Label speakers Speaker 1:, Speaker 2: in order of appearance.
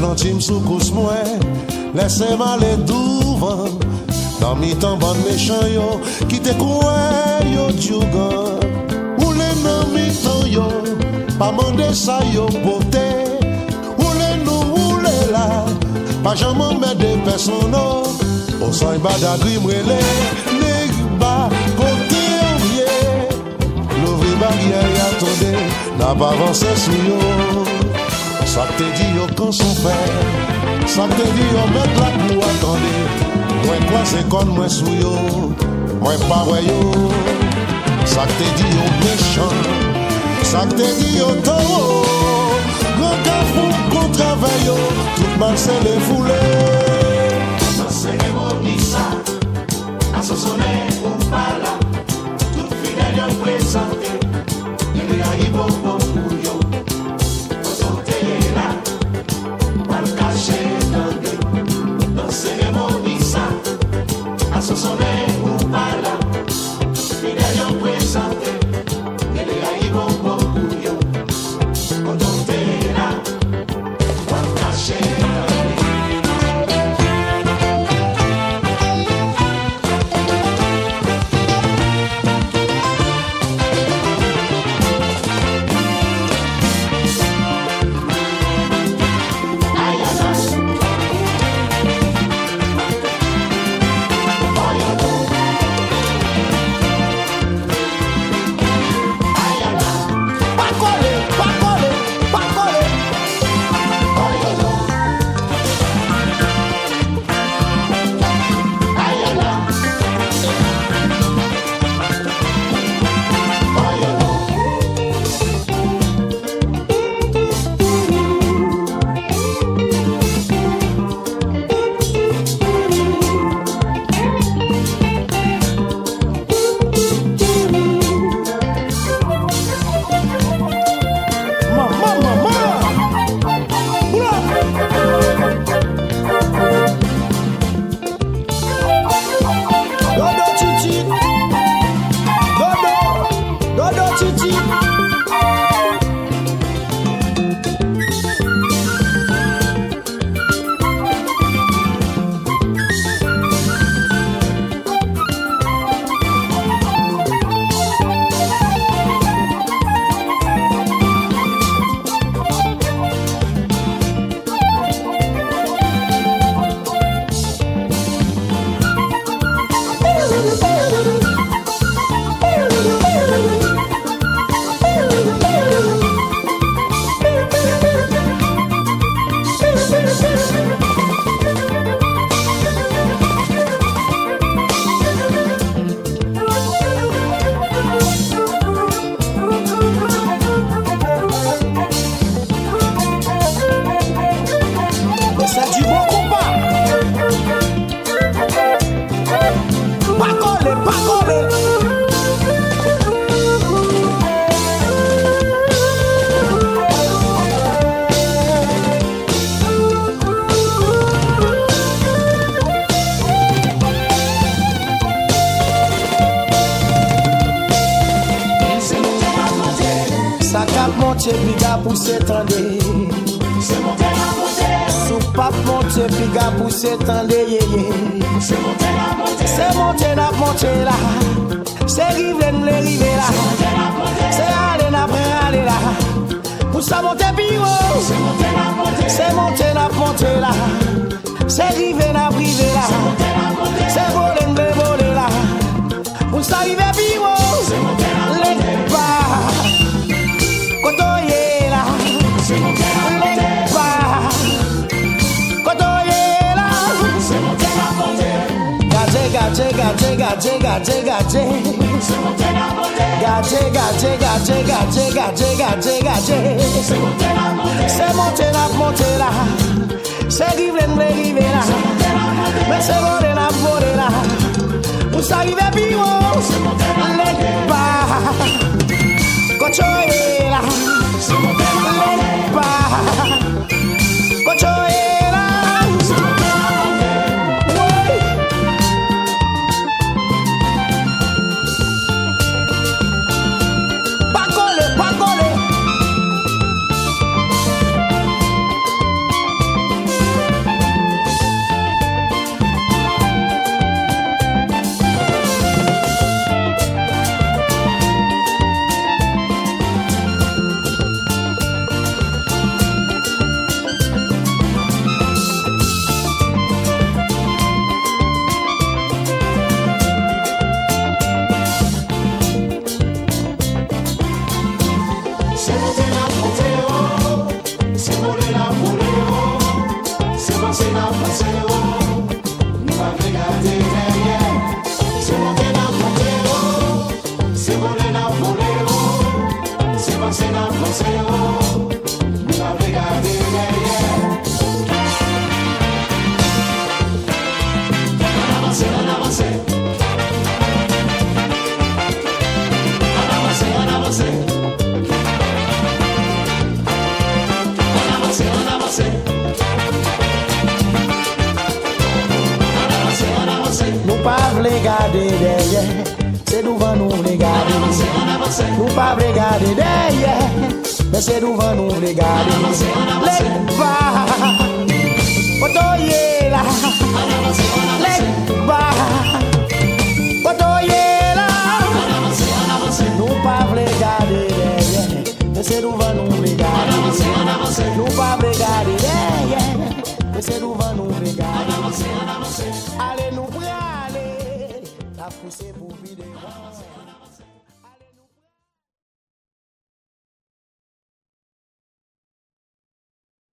Speaker 1: ralenti sous couche moins, laissez-moi aller devant. Dans mi temps bon méchant yo, qui te croit yo djougan. Ou les non mi temps yo, pas mandé ça yo poté. Ou les nous ou les là, pas jamais mettre des personnes. Au sein bada grim relé, les bas côté envié. L'ouvrir barrière y attendez, n'a pas avancé sous yo. Ça te dit yo quand son fait, ça te dit yo mettre la pour attendre. Mwen kwa se kon mwen sou yo Mwen pa wè yo Sak te di yo mechan Sak te di yo Gwan ka foun kontra vè yo Tout man se le
Speaker 2: Sa seremoni A so sonè ou Tout fidèl monte,
Speaker 3: pi ga pou se
Speaker 2: Se monte la monte
Speaker 3: Sou pap monte, pi ga pou se tende ye ye
Speaker 2: Se monte la monte
Speaker 3: Se monte nap monte la Se rive n le rive la Se ale nap re ale la Pou sa monte pi wo
Speaker 2: Se monte la monte
Speaker 3: Se monte nap monte la Se rive nap rive la Se gaje, gaje, gaje. Gaje, gaje, gaje, gaje, gaje, gaje, gaje.
Speaker 2: Se monte la, monte
Speaker 3: la. Se rive, mre rive la. Me se vore la, vore la. Pou sa rive pi, oh. Se monte la. Se nan fon yo, nou la vre gade vle gade deye Se douvan nou vle gade Nou pa vle gade deye Men se douvan nou vle gade Lek ba Poto ye la Lek ba Poto ye la Nou pa vle gade deye Men se douvan nou vle gade Nou pa vle gade deye Men se douvan nou vle gade Ale nou pre poussé pour vider.